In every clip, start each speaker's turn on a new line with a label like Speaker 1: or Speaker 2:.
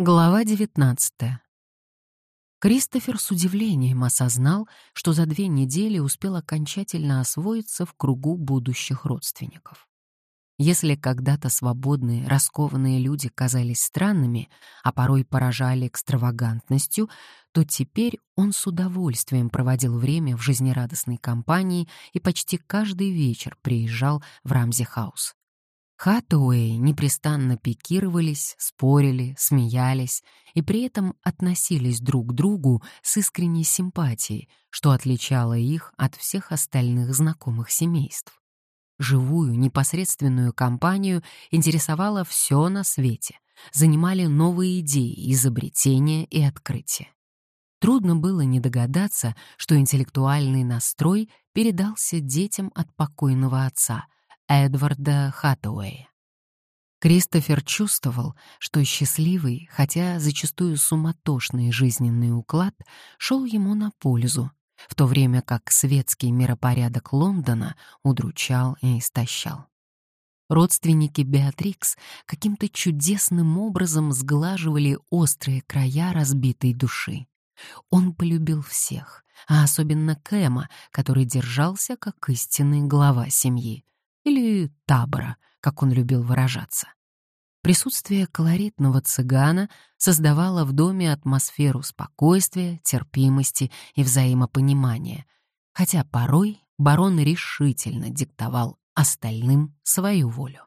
Speaker 1: Глава 19. Кристофер с удивлением осознал, что за две недели успел окончательно освоиться в кругу будущих родственников. Если когда-то свободные, раскованные люди казались странными, а порой поражали экстравагантностью, то теперь он с удовольствием проводил время в жизнерадостной компании и почти каждый вечер приезжал в Рамзи-хаус. Хатуэй непрестанно пикировались, спорили, смеялись и при этом относились друг к другу с искренней симпатией, что отличало их от всех остальных знакомых семейств. Живую, непосредственную компанию интересовало все на свете, занимали новые идеи, изобретения и открытия. Трудно было не догадаться, что интеллектуальный настрой передался детям от покойного отца — Эдварда Хаттауэя. Кристофер чувствовал, что счастливый, хотя зачастую суматошный жизненный уклад шел ему на пользу, в то время как светский миропорядок Лондона удручал и истощал. Родственники Беатрикс каким-то чудесным образом сглаживали острые края разбитой души. Он полюбил всех, а особенно Кэма, который держался как истинный глава семьи, или табора, как он любил выражаться. Присутствие колоритного цыгана создавало в доме атмосферу спокойствия, терпимости и взаимопонимания, хотя порой барон решительно диктовал остальным свою волю.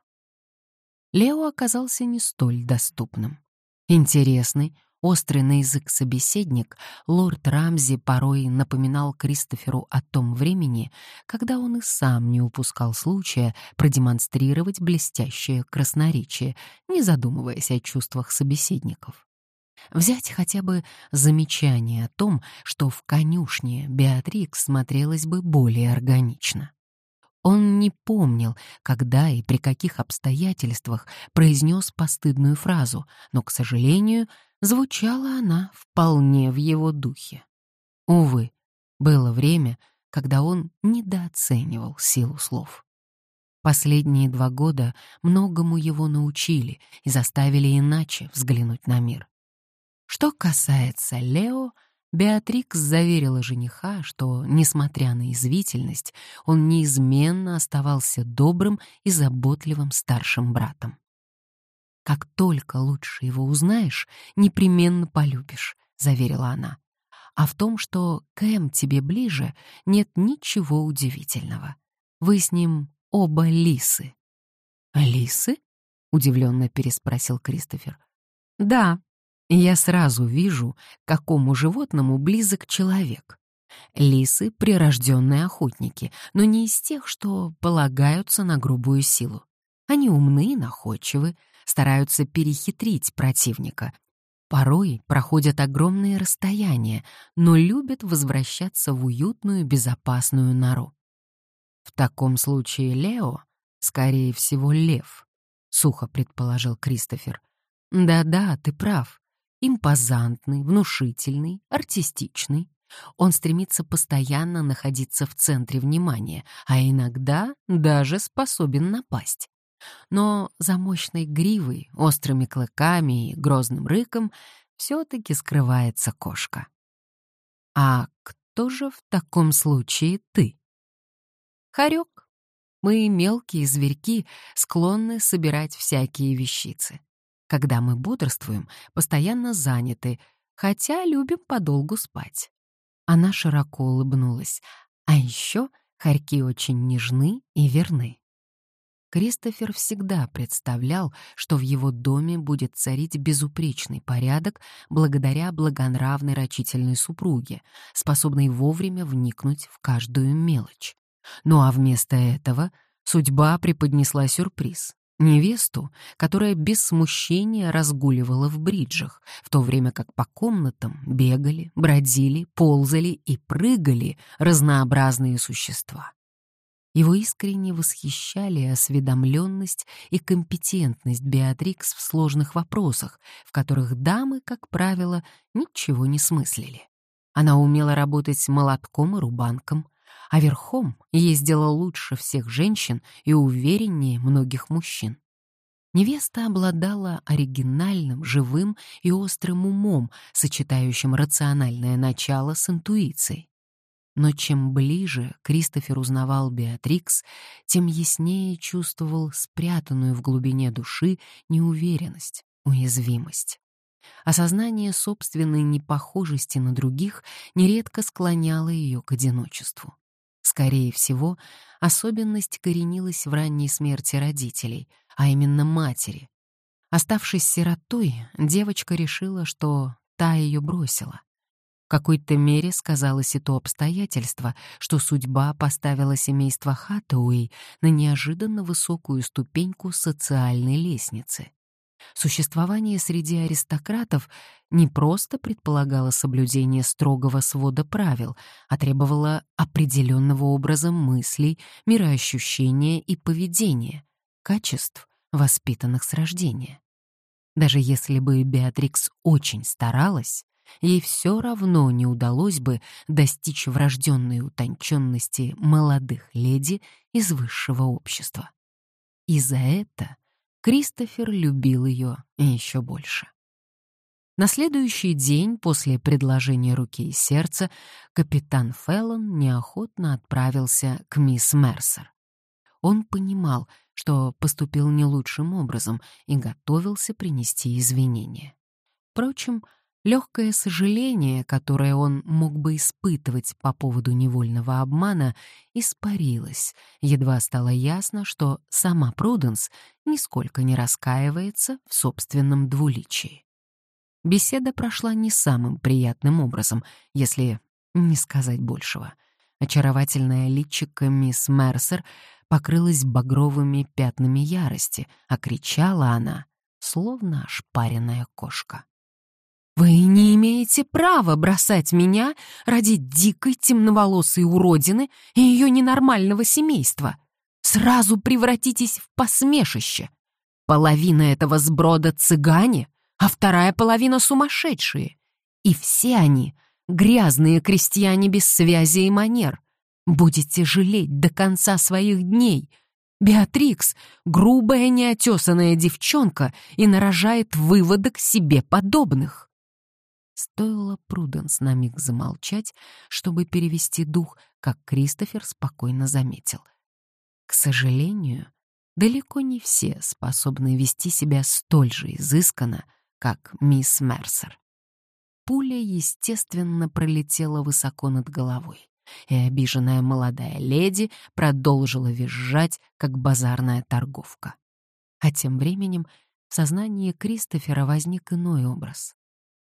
Speaker 1: Лео оказался не столь доступным. Интересный, Острый на язык собеседник, лорд Рамзи порой напоминал Кристоферу о том времени, когда он и сам не упускал случая продемонстрировать блестящее красноречие, не задумываясь о чувствах собеседников. Взять хотя бы замечание о том, что в конюшне Беатрикс смотрелась бы более органично. Он не помнил, когда и при каких обстоятельствах произнес постыдную фразу, но, к сожалению, звучала она вполне в его духе. Увы, было время, когда он недооценивал силу слов. Последние два года многому его научили и заставили иначе взглянуть на мир. Что касается Лео, Беатрикс заверила жениха, что, несмотря на извительность, он неизменно оставался добрым и заботливым старшим братом. «Как только лучше его узнаешь, непременно полюбишь», — заверила она. «А в том, что Кэм тебе ближе, нет ничего удивительного. Вы с ним оба лисы». «Лисы?» — удивленно переспросил Кристофер. «Да, я сразу вижу, какому животному близок человек. Лисы — прирожденные охотники, но не из тех, что полагаются на грубую силу. Они умны, находчивы, стараются перехитрить противника. Порой проходят огромные расстояния, но любят возвращаться в уютную, безопасную нору. В таком случае Лео, скорее всего, лев, — сухо предположил Кристофер. Да-да, ты прав импозантный, внушительный, артистичный. Он стремится постоянно находиться в центре внимания, а иногда даже способен напасть. Но за мощной гривой, острыми клыками и грозным рыком все-таки скрывается кошка. А кто же в таком случае ты? Хорек. Мы, мелкие зверьки, склонны собирать всякие вещицы. Когда мы бодрствуем, постоянно заняты, хотя любим подолгу спать. Она широко улыбнулась. А еще хорьки очень нежны и верны. Кристофер всегда представлял, что в его доме будет царить безупречный порядок благодаря благонравной рачительной супруге, способной вовремя вникнуть в каждую мелочь. Ну а вместо этого судьба преподнесла сюрприз невесту, которая без смущения разгуливала в бриджах, в то время как по комнатам бегали, бродили, ползали и прыгали разнообразные существа. Его искренне восхищали осведомленность и компетентность Беатрикс в сложных вопросах, в которых дамы, как правило, ничего не смыслили. Она умела работать молотком и рубанком, а верхом ездила лучше всех женщин и увереннее многих мужчин. Невеста обладала оригинальным, живым и острым умом, сочетающим рациональное начало с интуицией. Но чем ближе Кристофер узнавал Беатрикс, тем яснее чувствовал спрятанную в глубине души неуверенность, уязвимость. Осознание собственной непохожести на других нередко склоняло ее к одиночеству. Скорее всего, особенность коренилась в ранней смерти родителей, а именно матери. Оставшись сиротой, девочка решила, что та ее бросила. В какой-то мере сказалось и то обстоятельство, что судьба поставила семейство Хаттауэй на неожиданно высокую ступеньку социальной лестницы. Существование среди аристократов не просто предполагало соблюдение строгого свода правил, а требовало определенного образа мыслей, мироощущения и поведения, качеств, воспитанных с рождения. Даже если бы Беатрикс очень старалась, ей все равно не удалось бы достичь врожденной утонченности молодых леди из высшего общества. И за это Кристофер любил ее еще больше. На следующий день после предложения руки и сердца капитан Феллон неохотно отправился к мисс Мерсер. Он понимал, что поступил не лучшим образом и готовился принести извинения. Впрочем, Легкое сожаление, которое он мог бы испытывать по поводу невольного обмана, испарилось. Едва стало ясно, что сама Пруденс нисколько не раскаивается в собственном двуличии. Беседа прошла не самым приятным образом, если не сказать большего. Очаровательная личико мисс Мерсер покрылась багровыми пятнами ярости, а кричала она, словно ошпаренная кошка. Вы не имеете права бросать меня ради дикой темноволосой уродины и ее ненормального семейства. Сразу превратитесь в посмешище. Половина этого сброда цыгане, а вторая половина сумасшедшие. И все они — грязные крестьяне без связи и манер. Будете жалеть до конца своих дней. Беатрикс — грубая неотесанная девчонка и нарожает выводок себе подобных. Стоило Пруденс на миг замолчать, чтобы перевести дух, как Кристофер спокойно заметил. К сожалению, далеко не все способны вести себя столь же изысканно, как мисс Мерсер. Пуля, естественно, пролетела высоко над головой, и обиженная молодая леди продолжила визжать, как базарная торговка. А тем временем в сознании Кристофера возник иной образ.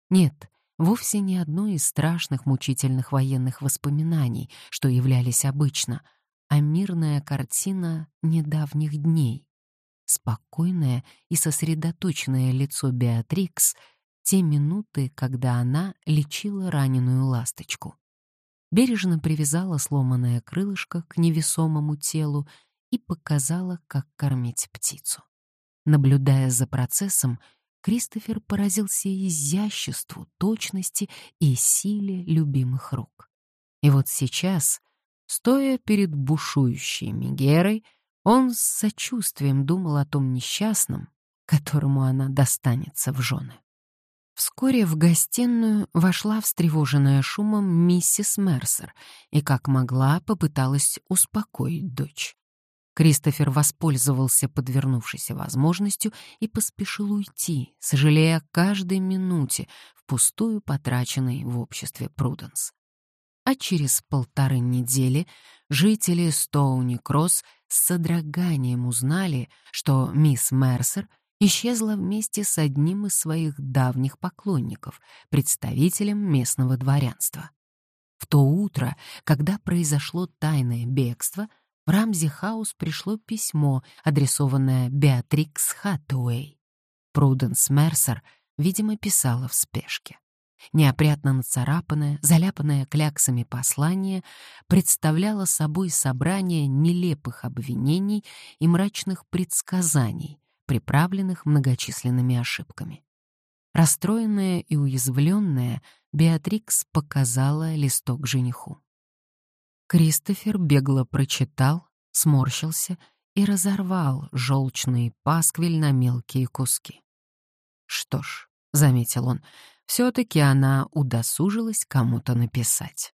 Speaker 1: Нет, вовсе не одно из страшных мучительных военных воспоминаний, что являлись обычно, а мирная картина недавних дней. Спокойное и сосредоточенное лицо Беатрикс те минуты, когда она лечила раненую ласточку. Бережно привязала сломанное крылышко к невесомому телу и показала, как кормить птицу. Наблюдая за процессом, Кристофер поразился изяществу, точности и силе любимых рук. И вот сейчас, стоя перед бушующей Мегерой, он с сочувствием думал о том несчастном, которому она достанется в жены. Вскоре в гостиную вошла встревоженная шумом миссис Мерсер и, как могла, попыталась успокоить дочь. Кристофер воспользовался подвернувшейся возможностью и поспешил уйти, сожалея о каждой минуте, впустую потраченной в обществе Пруденс. А через полторы недели жители Стоуни-Кросс с содроганием узнали, что мисс Мерсер исчезла вместе с одним из своих давних поклонников, представителем местного дворянства. В то утро, когда произошло тайное бегство — в Рамзи-хаус пришло письмо, адресованное Беатрикс Хатауэй. Пруденс Мерсер, видимо, писала в спешке. Неопрятно нацарапанное, заляпанное кляксами послание представляло собой собрание нелепых обвинений и мрачных предсказаний, приправленных многочисленными ошибками. Расстроенная и уязвленная, Беатрикс показала листок жениху. Кристофер бегло прочитал, сморщился и разорвал желчный пасквиль на мелкие куски. «Что ж», — заметил он, — «все-таки она удосужилась кому-то написать».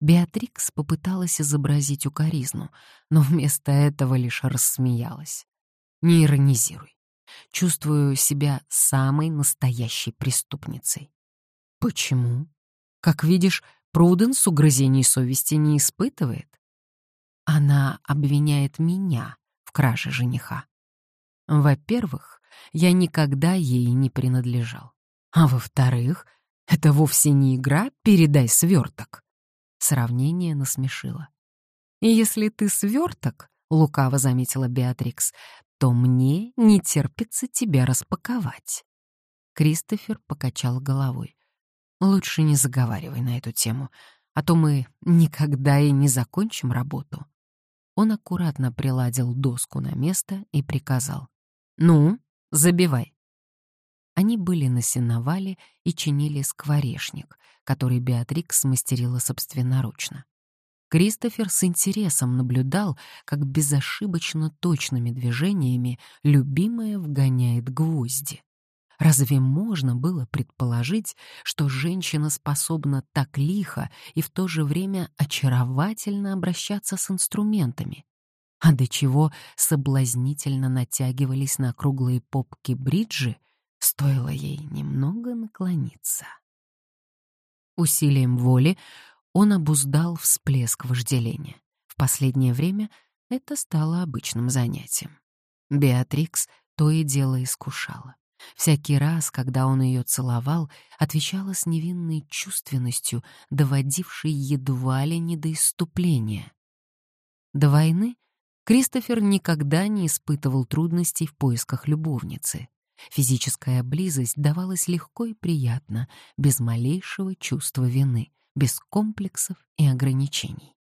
Speaker 1: Беатрикс попыталась изобразить укоризну, но вместо этого лишь рассмеялась. «Не иронизируй. Чувствую себя самой настоящей преступницей». «Почему? Как видишь, Пруденс угрызений совести не испытывает. Она обвиняет меня в краже жениха. Во-первых, я никогда ей не принадлежал. А во-вторых, это вовсе не игра «передай сверток». Сравнение насмешило. «И если ты сверток, — лукаво заметила Беатрикс, — то мне не терпится тебя распаковать». Кристофер покачал головой. «Лучше не заговаривай на эту тему, а то мы никогда и не закончим работу». Он аккуратно приладил доску на место и приказал. «Ну, забивай». Они были на сеновале и чинили скворечник, который Беатрикс смастерила собственноручно. Кристофер с интересом наблюдал, как безошибочно точными движениями любимая вгоняет гвозди. Разве можно было предположить, что женщина способна так лихо и в то же время очаровательно обращаться с инструментами? А до чего соблазнительно натягивались на круглые попки бриджи, Стоило ей немного наклониться. Усилием воли он обуздал всплеск вожделения. В последнее время это стало обычным занятием. Беатрикс то и дело искушала. Всякий раз, когда он ее целовал, отвечала с невинной чувственностью, доводившей едва ли не до иступления. До войны Кристофер никогда не испытывал трудностей в поисках любовницы. Физическая близость давалась легко и приятно, без малейшего чувства вины, без комплексов и ограничений.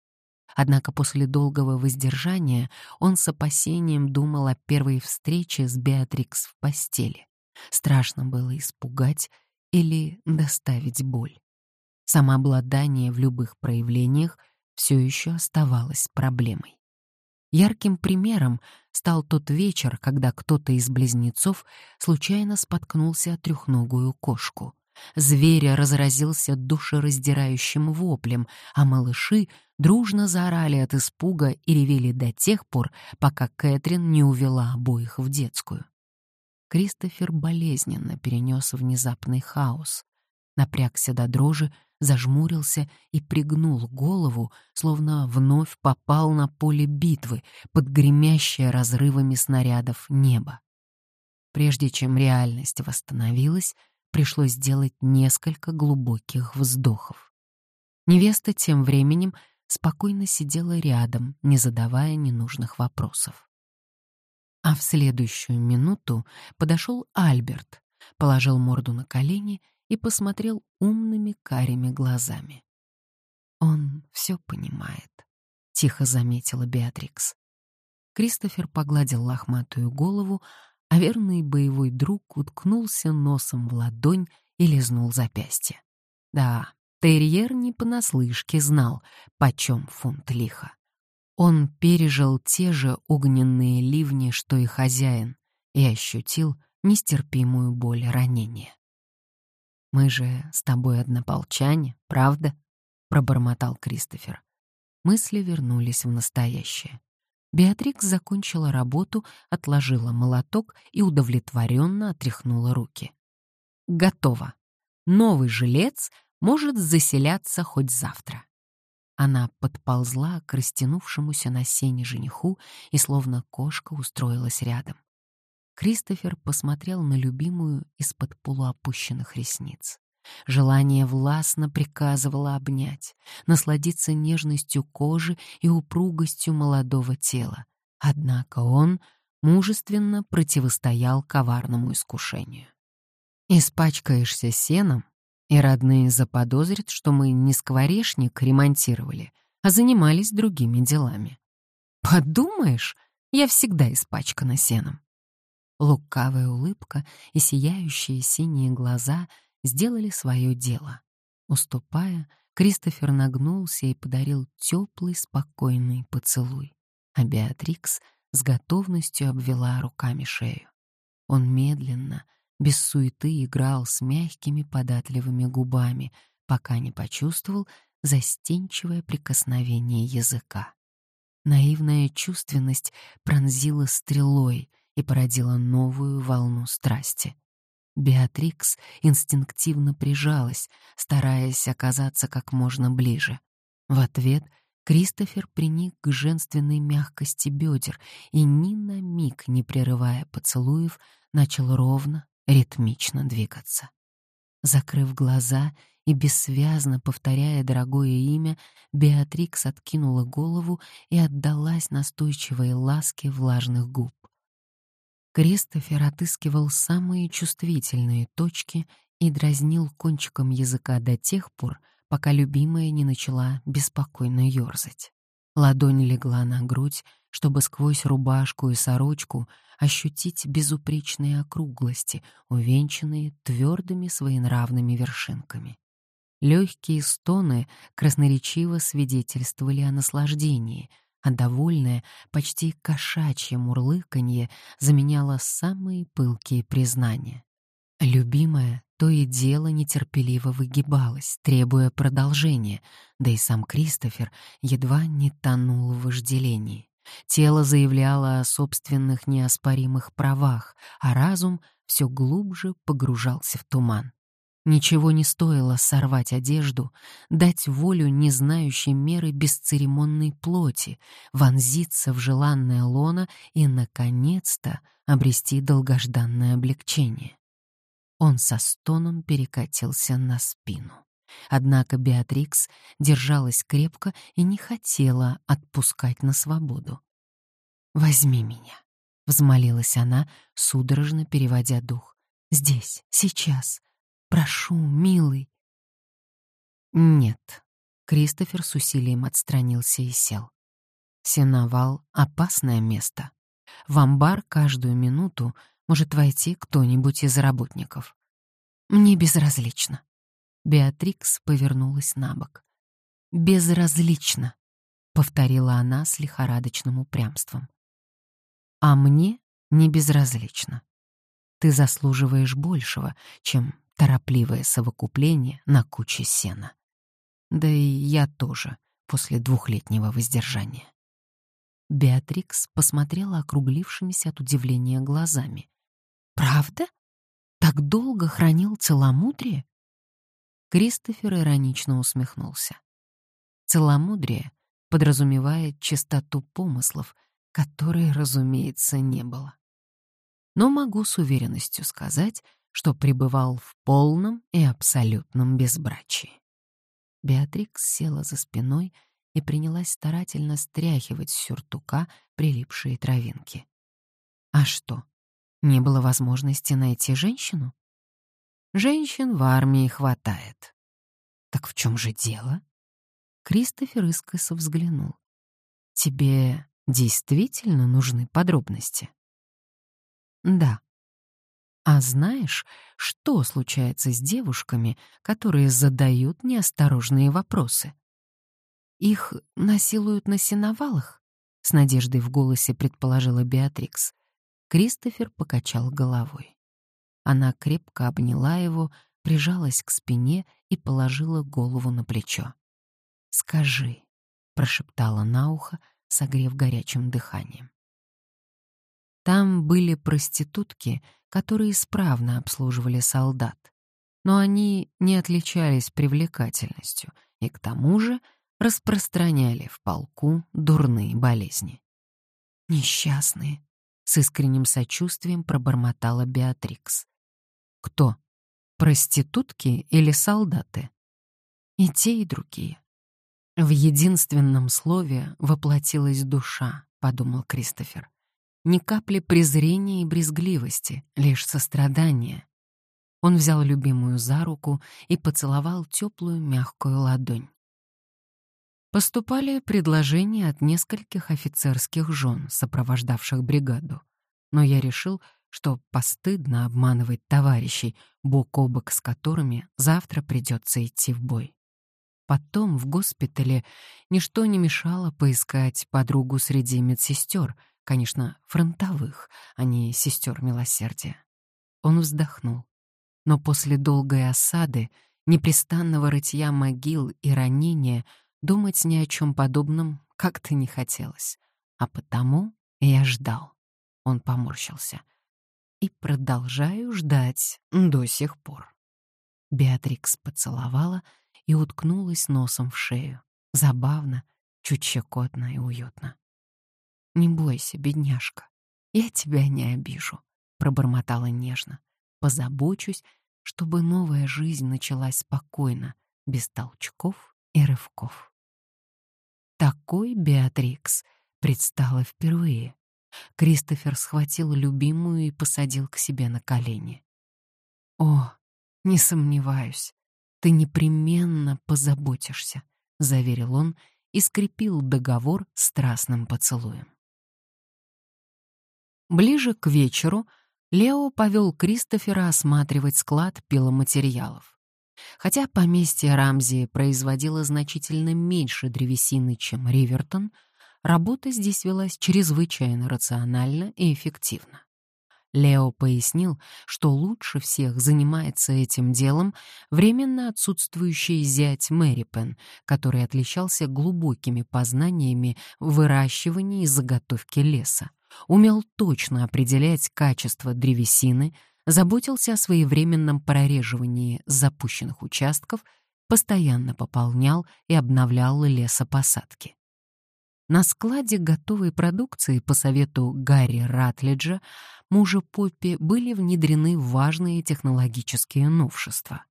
Speaker 1: Однако после долгого воздержания он с опасением думал о первой встрече с Беатрикс в постели. Страшно было испугать или доставить боль. Самообладание в любых проявлениях все еще оставалось проблемой. Ярким примером стал тот вечер, когда кто-то из близнецов случайно споткнулся о трехногую кошку. Зверя разразился душераздирающим воплем, а малыши дружно заорали от испуга и ревели до тех пор, пока Кэтрин не увела обоих в детскую. Кристофер болезненно перенес внезапный хаос, напрягся до дрожи зажмурился и пригнул голову, словно вновь попал на поле битвы под гремящее разрывами снарядов небо. Прежде чем реальность восстановилась, пришлось сделать несколько глубоких вздохов. Невеста тем временем спокойно сидела рядом, не задавая ненужных вопросов. А в следующую минуту подошел Альберт, положил морду на колени и посмотрел умными карими глазами. «Он все понимает», — тихо заметила Беатрикс. Кристофер погладил лохматую голову, а верный боевой друг уткнулся носом в ладонь и лизнул запястье. Да, терьер не понаслышке знал, почем фунт лиха. Он пережил те же огненные ливни, что и хозяин, и ощутил нестерпимую боль ранения. «Мы же с тобой однополчане, правда?» — пробормотал Кристофер. Мысли вернулись в настоящее. Беатрикс закончила работу, отложила молоток и удовлетворенно отряхнула руки. «Готово. Новый жилец может заселяться хоть завтра». Она подползла к растянувшемуся на сене жениху и словно кошка устроилась рядом. Кристофер посмотрел на любимую из-под полуопущенных ресниц. Желание властно приказывало обнять, насладиться нежностью кожи и упругостью молодого тела. Однако он мужественно противостоял коварному искушению. «Испачкаешься сеном, и родные заподозрят, что мы не скворечник ремонтировали, а занимались другими делами. Подумаешь, я всегда испачкана сеном. Лукавая улыбка и сияющие синие глаза сделали свое дело. Уступая, Кристофер нагнулся и подарил теплый, спокойный поцелуй. А Беатрикс с готовностью обвела руками шею. Он медленно, без суеты играл с мягкими податливыми губами, пока не почувствовал застенчивое прикосновение языка. Наивная чувственность пронзила стрелой и породила новую волну страсти. Беатрикс инстинктивно прижалась, стараясь оказаться как можно ближе. В ответ Кристофер приник к женственной мягкости бедер и ни на миг, не прерывая поцелуев, начал ровно, ритмично двигаться. Закрыв глаза и бессвязно повторяя дорогое имя, Беатрикс откинула голову и отдалась настойчивой ласке влажных губ. Кристофер отыскивал самые чувствительные точки и дразнил кончиком языка до тех пор, пока любимая не начала беспокойно ёрзать. Ладонь легла на грудь, чтобы сквозь рубашку и сорочку ощутить безупречные округлости, увенчанные твердыми своенравными вершинками. Легкие стоны красноречиво свидетельствовали о наслаждении, а довольное, почти кошачье мурлыканье заменяло самые пылкие признания. Любимая то и дело нетерпеливо выгибалась, требуя продолжения, да и сам Кристофер едва не тонул в вожделении. Тело заявляло о собственных неоспоримых правах, а разум все глубже погружался в туман. Ничего не стоило сорвать одежду, дать волю незнающей меры бесцеремонной плоти, вонзиться в желанное лоно и, наконец-то, обрести долгожданное облегчение. Он со стоном перекатился на спину. Однако Беатрикс держалась крепко и не хотела отпускать на свободу. «Возьми меня», — взмолилась она, судорожно переводя дух. «Здесь, сейчас. Прошу, милый». «Нет», — Кристофер с усилием отстранился и сел. «Сеновал — опасное место. В амбар каждую минуту может войти кто-нибудь из работников. Мне безразлично. Беатрикс повернулась на бок. «Безразлично», — повторила она с лихорадочным упрямством. «А мне не безразлично. Ты заслуживаешь большего, чем торопливое совокупление на куче сена. Да и я тоже после двухлетнего воздержания». Беатрикс посмотрела округлившимися от удивления глазами. «Правда? Так долго хранил целомудрие?» Кристофер иронично усмехнулся. Целомудрие подразумевает чистоту помыслов, которой, разумеется, не было. Но могу с уверенностью сказать, что пребывал в полном и абсолютном безбрачии. Беатрикс села за спиной и принялась старательно стряхивать с сюртука прилипшие травинки. А что, не было возможности найти женщину? Женщин в армии хватает. Так в чем же дело? Кристофер искоса взглянул. Тебе действительно нужны подробности? Да. А знаешь, что случается с девушками, которые задают неосторожные вопросы? Их насилуют на сеновалах? С надеждой в голосе предположила Беатрикс. Кристофер покачал головой. Она крепко обняла его, прижалась к спине и положила голову на плечо. «Скажи», — прошептала на ухо, согрев горячим дыханием. Там были проститутки, которые исправно обслуживали солдат, но они не отличались привлекательностью и к тому же распространяли в полку дурные болезни. Несчастные, с искренним сочувствием пробормотала Беатрикс. Кто? Проститутки или солдаты? И те, и другие. В единственном слове воплотилась душа, подумал Кристофер. Ни капли презрения и брезгливости, лишь сострадание. Он взял любимую за руку и поцеловал теплую мягкую ладонь. Поступали предложения от нескольких офицерских жен, сопровождавших бригаду. Но я решил, что постыдно обманывать товарищей, бок о бок с которыми завтра придется идти в бой. Потом в госпитале ничто не мешало поискать подругу среди медсестер, Конечно, фронтовых, а не сестер милосердия. Он вздохнул. Но после долгой осады, непрестанного рытья могил и ранения думать ни о чем подобном как-то не хотелось. А потому я ждал. Он поморщился. И продолжаю ждать до сих пор. Беатрикс поцеловала и уткнулась носом в шею. Забавно, чуть щекотно и уютно. «Не бойся, бедняжка, я тебя не обижу», — пробормотала нежно. «Позабочусь, чтобы новая жизнь началась спокойно, без толчков и рывков». Такой Беатрикс предстала впервые. Кристофер схватил любимую и посадил к себе на колени. «О, не сомневаюсь, ты непременно позаботишься», — заверил он и скрепил договор страстным поцелуем. Ближе к вечеру Лео повел Кристофера осматривать склад пиломатериалов. Хотя поместье Рамзи производило значительно меньше древесины, чем Ривертон, работа здесь велась чрезвычайно рационально и эффективно. Лео пояснил, что лучше всех занимается этим делом временно отсутствующий зять Мэри Пен, который отличался глубокими познаниями в выращивании и заготовке леса, умел точно определять качество древесины, заботился о своевременном прореживании запущенных участков, постоянно пополнял и обновлял лесопосадки. На складе готовой продукции по совету Гарри Ратлиджа мужа Поппи были внедрены важные технологические новшества.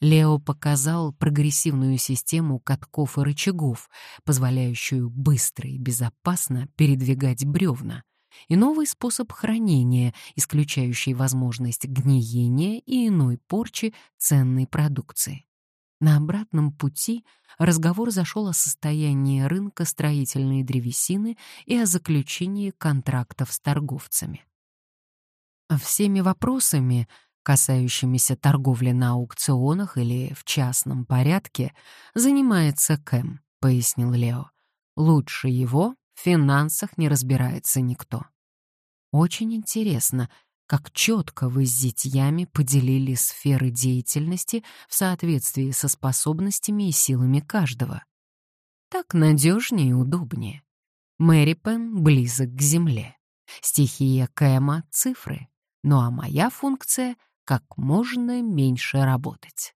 Speaker 1: Лео показал прогрессивную систему катков и рычагов, позволяющую быстро и безопасно передвигать бревна, и новый способ хранения, исключающий возможность гниения и иной порчи ценной продукции. На обратном пути разговор зашел о состоянии рынка строительной древесины и о заключении контрактов с торговцами. Всеми вопросами, касающимися торговли на аукционах или в частном порядке, занимается Кэм, пояснил Лео. Лучше его в финансах не разбирается никто. Очень интересно, как четко вы с зятьями поделили сферы деятельности в соответствии со способностями и силами каждого. Так надежнее и удобнее. Мэри Пен близок к земле. Стихия Кэма — цифры. Ну а моя функция — как можно меньше работать.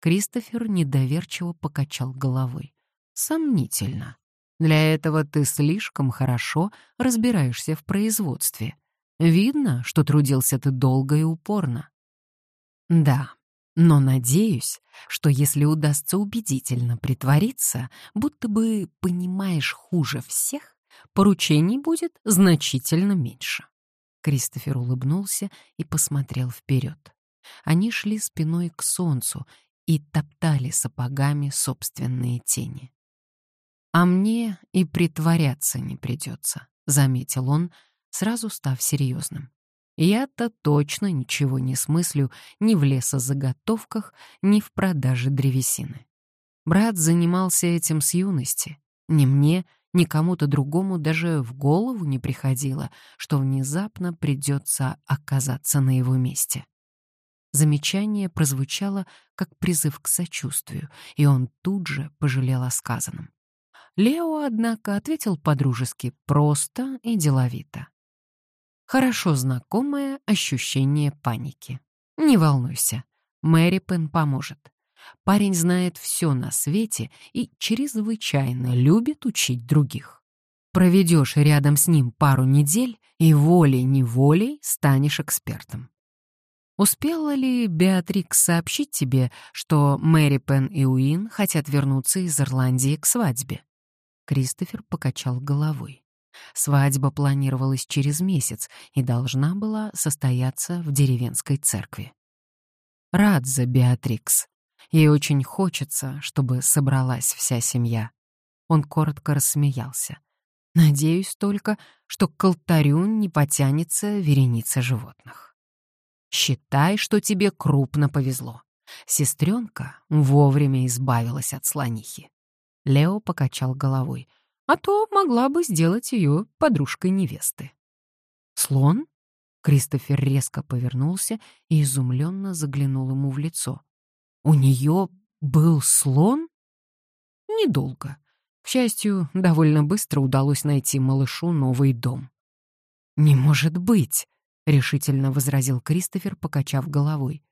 Speaker 1: Кристофер недоверчиво покачал головой. Сомнительно. Для этого ты слишком хорошо разбираешься в производстве. Видно, что трудился ты долго и упорно. Да, но надеюсь, что если удастся убедительно притвориться, будто бы понимаешь хуже всех, поручений будет значительно меньше. Кристофер улыбнулся и посмотрел вперед. Они шли спиной к солнцу и топтали сапогами собственные тени. «А мне и притворяться не придется», — заметил он, сразу став серьезным. Я-то точно ничего не смыслю ни в лесозаготовках, ни в продаже древесины. Брат занимался этим с юности. Ни мне, ни кому-то другому даже в голову не приходило, что внезапно придется оказаться на его месте. Замечание прозвучало как призыв к сочувствию, и он тут же пожалел о сказанном. Лео, однако, ответил подружески просто и деловито. Хорошо знакомое ощущение паники. Не волнуйся, Мэри Пен поможет. Парень знает все на свете и чрезвычайно любит учить других. Проведешь рядом с ним пару недель и волей-неволей станешь экспертом. Успела ли Беатрикс сообщить тебе, что Мэри Пен и Уин хотят вернуться из Ирландии к свадьбе? Кристофер покачал головой. Свадьба планировалась через месяц и должна была состояться в деревенской церкви. Рад за Беатрикс. Ей очень хочется, чтобы собралась вся семья. Он коротко рассмеялся. Надеюсь только, что к алтарю не потянется вереница животных. Считай, что тебе крупно повезло. Сестренка вовремя избавилась от слонихи. Лео покачал головой — а то могла бы сделать ее подружкой невесты. «Слон?» Кристофер резко повернулся и изумленно заглянул ему в лицо. «У нее был слон?» «Недолго. К счастью, довольно быстро удалось найти малышу новый дом». «Не может быть!» — решительно возразил Кристофер, покачав головой.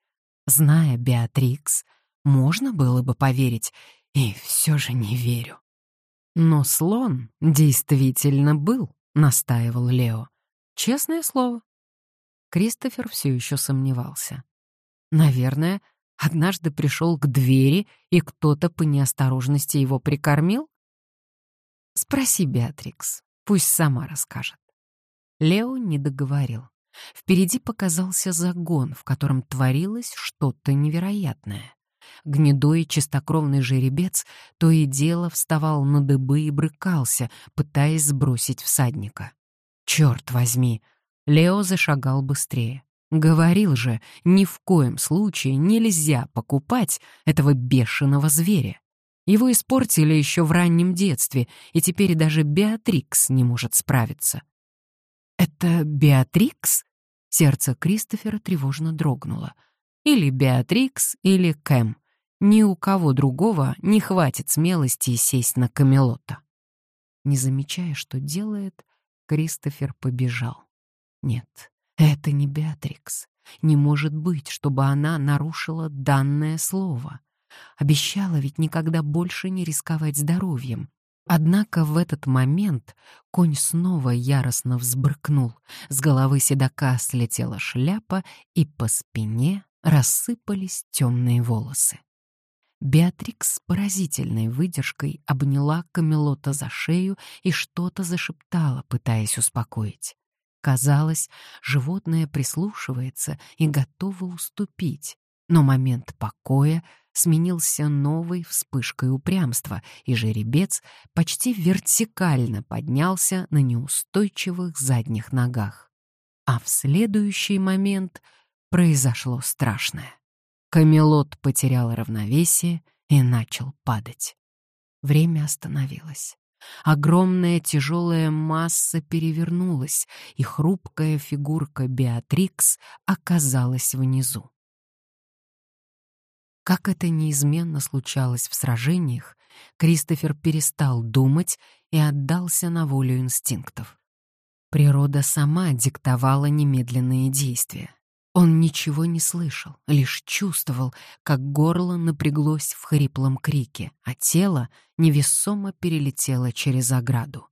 Speaker 1: «Зная Беатрикс, можно было бы поверить, и все же не верю». «Но слон действительно был», — настаивал Лео. «Честное слово». Кристофер все еще сомневался. Наверное, однажды пришел к двери, и кто-то по неосторожности его прикормил? Спроси Беатрикс, пусть сама расскажет. Лео не договорил. Впереди показался загон, в котором творилось что-то невероятное. Гнедой чистокровный жеребец то и дело вставал на дыбы и брыкался, пытаясь сбросить всадника. Черт возьми! Лео зашагал быстрее. Говорил же, ни в коем случае нельзя покупать этого бешеного зверя. Его испортили еще в раннем детстве, и теперь даже Беатрикс не может справиться. «Это Беатрикс?» Сердце Кристофера тревожно дрогнуло. «Или Беатрикс, или Кэм. Ни у кого другого не хватит смелости сесть на Камелота. Не замечая, что делает, Кристофер побежал. Нет, это не Беатрикс. Не может быть, чтобы она нарушила данное слово. Обещала ведь никогда больше не рисковать здоровьем. Однако в этот момент конь снова яростно взбрыкнул, с головы седока слетела шляпа, и по спине рассыпались темные волосы. Беатрикс с поразительной выдержкой обняла Камелота за шею и что-то зашептала, пытаясь успокоить. Казалось, животное прислушивается и готово уступить, но момент покоя сменился новой вспышкой упрямства, и жеребец почти вертикально поднялся на неустойчивых задних ногах. А в следующий момент произошло страшное. Камелот потерял равновесие и начал падать. Время остановилось. Огромная тяжелая масса перевернулась, и хрупкая фигурка Беатрикс оказалась внизу. Как это неизменно случалось в сражениях, Кристофер перестал думать и отдался на волю инстинктов. Природа сама диктовала немедленные действия. Он ничего не слышал, лишь чувствовал, как горло напряглось в хриплом крике, а тело невесомо перелетело через ограду.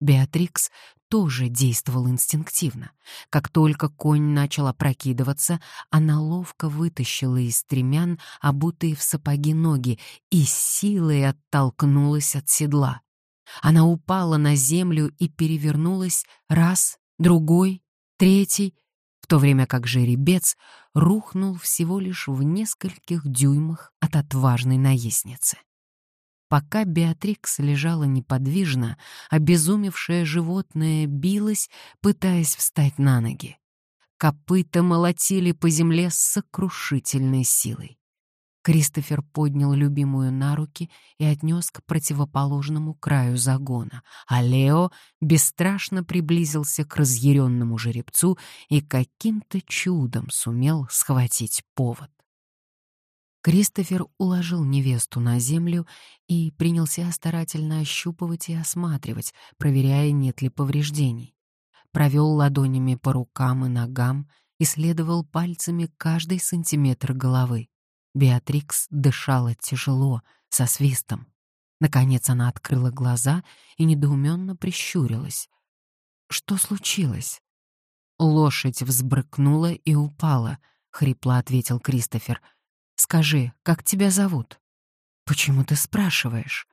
Speaker 1: Беатрикс тоже действовал инстинктивно. Как только конь начал опрокидываться, она ловко вытащила из стремян обутые в сапоги ноги и силой оттолкнулась от седла. Она упала на землю и перевернулась раз, другой, третий, в то время как жеребец рухнул всего лишь в нескольких дюймах от отважной наездницы. Пока Беатрикс лежала неподвижно, обезумевшее животное билось, пытаясь встать на ноги. Копыта молотили по земле с сокрушительной силой. Кристофер поднял любимую на руки и отнес к противоположному краю загона, а Лео бесстрашно приблизился к разъяренному жеребцу и каким-то чудом сумел схватить повод. Кристофер уложил невесту на землю и принялся старательно ощупывать и осматривать, проверяя, нет ли повреждений. Провел ладонями по рукам и ногам, исследовал пальцами каждый сантиметр головы. Беатрикс дышала тяжело, со свистом. Наконец она открыла глаза и недоуменно прищурилась. «Что случилось?» «Лошадь взбрыкнула и упала», — хрипло ответил Кристофер. «Скажи, как тебя зовут?» «Почему ты спрашиваешь?»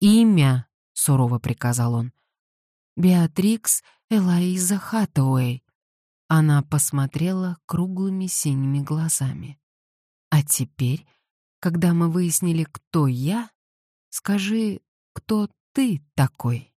Speaker 1: «Имя», — сурово приказал он. «Беатрикс Элоиза Хаттауэй». Она посмотрела круглыми синими глазами. А теперь, когда мы выяснили, кто я, скажи, кто ты такой?